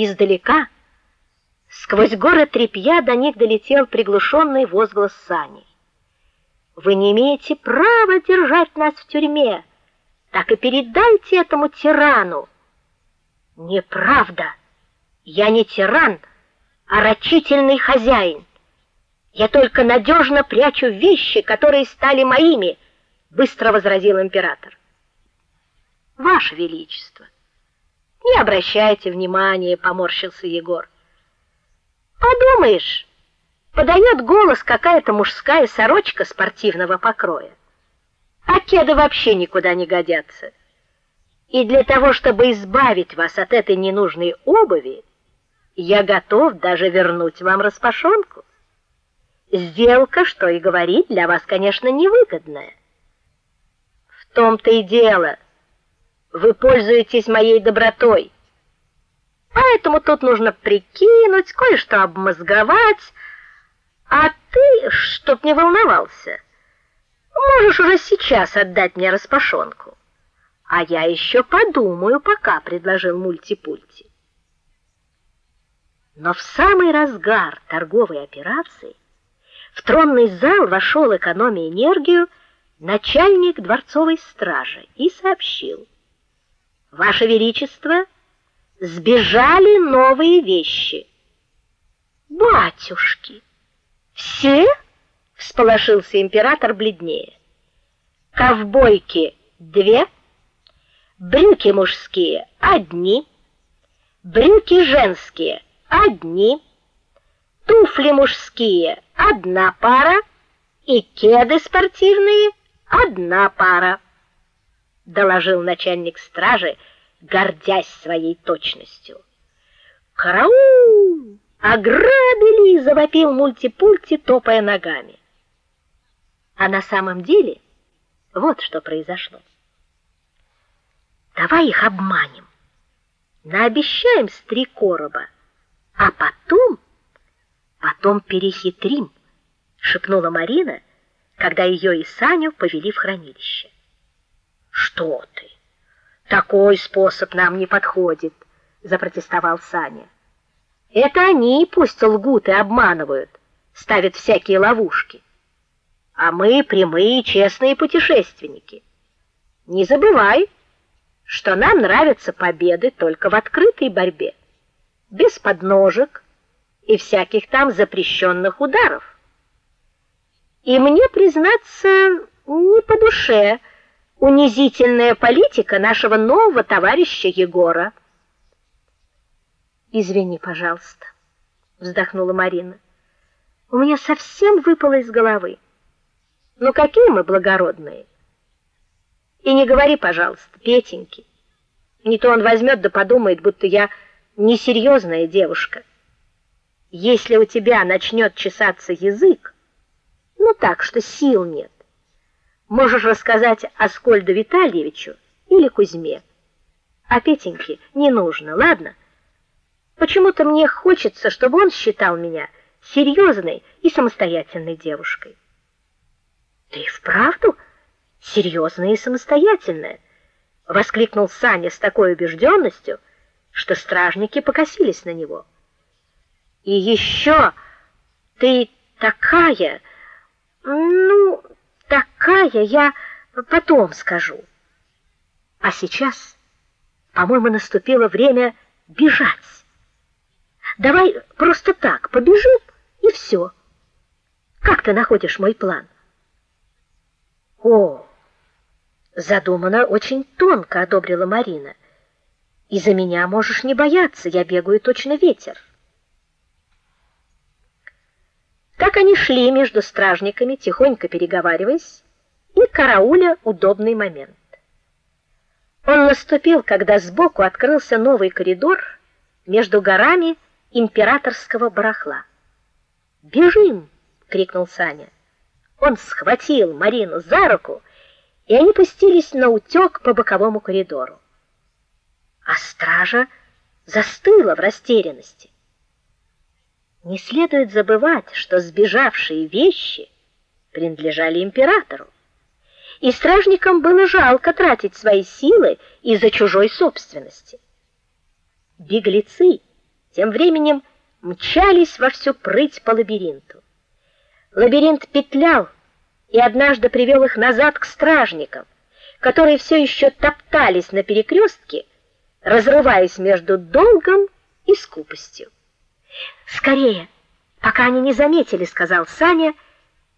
Издалека, сквозь горы трепья, до них долетел приглушенный возглас Сани. Вы не имеете права держать нас в тюрьме. Так и передайте этому тирану. Неправда. Я не тиран, а рачительный хозяин. Я только надежно прячу вещи, которые стали моими, быстро возразил император. Ваше величество, не обращайте внимания, поморщился Егор. Подумаешь, подает голос какая-то мужская сорочка спортивного покроя. А кеды вообще никуда не годятся. И для того, чтобы избавить вас от этой ненужной обуви, я готов даже вернуть вам распашонку. Сделка, что и говорить, для вас, конечно, невыгодная. В том-то и дело, вы пользуетесь моей добротой. Поэтому тут нужно прикинуть, кое-что обмозговать, а ты, чтоб не волновался, можешь уже сейчас отдать мне распашонку. А я еще подумаю, пока предложил мультипульти. Но в самый разгар торговой операции в тронный зал вошел экономя энергию начальник дворцовой стражи и сообщил: Ваше величество, сбежали новые вещи. Батюшки, все? всполошился император бледнее. Ковбойки две, брюки мужские одни, брюки женские одни, туфли мужские одна пара и кеды спортивные одна пара доложил начальник стражи, гордясь своей точностью. Караул! Ограбили, завопил мультипульти, топая ногами. А на самом деле вот что произошло. Давай их обманем. Наобещаем с три короба, а потом потом перехитрим, шепнула Марина, когда ее и Саню повели в хранилище. Что ты? Такой способ нам не подходит, запротестовал Саня. Это они пусть лгут и обманывают, ставят всякие ловушки. А мы прямые, честные путешественники. Не забывай, что нам нравятся победы только в открытой борьбе, без подножек и всяких там запрещенных ударов. И мне, признаться, не по душе унизительная политика нашего нового товарища Егора. Извини, пожалуйста, вздохнула Марина. У меня совсем выпало из головы. Ну какие мы благородные. И не говори, пожалуйста, Петеньке. Не то он возьмет да подумает, будто я несерьезная девушка. Если у тебя начнет чесаться язык, ну так, что сил нет, Можешь рассказать Аскольду Витальевичу или Кузьме. А Петеньке не нужно, ладно? Почему-то мне хочется, чтобы он считал меня серьезной и самостоятельной девушкой. Ты вправду серьезная и самостоятельная, воскликнул Саня с такой убежденностью, что стражники покосились на него. И еще ты такая, ну, такая, я потом скажу. А сейчас, по-моему, наступило время бежать. Давай просто так побежим и все. Как ты находишь мой план? О, задумано очень тонко, одобрила Марина. И за меня можешь не бояться, я бегаю точно ветер. Так они шли между стражниками, тихонько переговариваясь и карауля удобный момент. Он наступил, когда сбоку открылся новый коридор между горами императорского барахла. "Бежим!" крикнул Саня. Он схватил Марину за руку, и они пустились на утёк по боковому коридору. А стража застыла в растерянности. Не следует забывать, что сбежавшие вещи принадлежали императору. И стражникам было жалко тратить свои силы из-за чужой собственности. Беглецы, тем временем мчались во всю прыть по лабиринту. Лабиринт петлял и однажды привел их назад к стражникам, которые все еще топтались на перекрестке, разрываясь между долгом и скупостью. "Скорее, пока они не заметили", сказал Саня,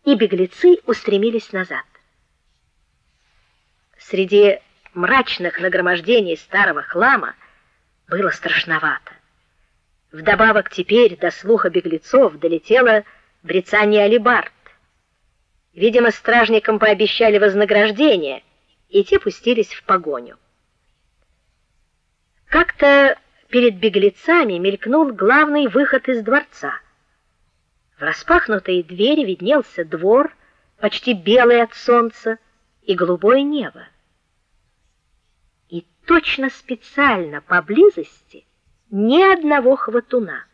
и беглецы устремились назад. Среди мрачных нагромождений старого хлама было страшновато. Вдобавок теперь до слуха беглецов долетело брецание алибард. Видимо, стражникам пообещали вознаграждение, и те пустились в погоню. Как-то перед беглецами мелькнул главный выход из дворца. В распахнутой двери виднелся двор, почти белый от солнца, и голубое небо. Точно специально поблизости ни одного хватуна.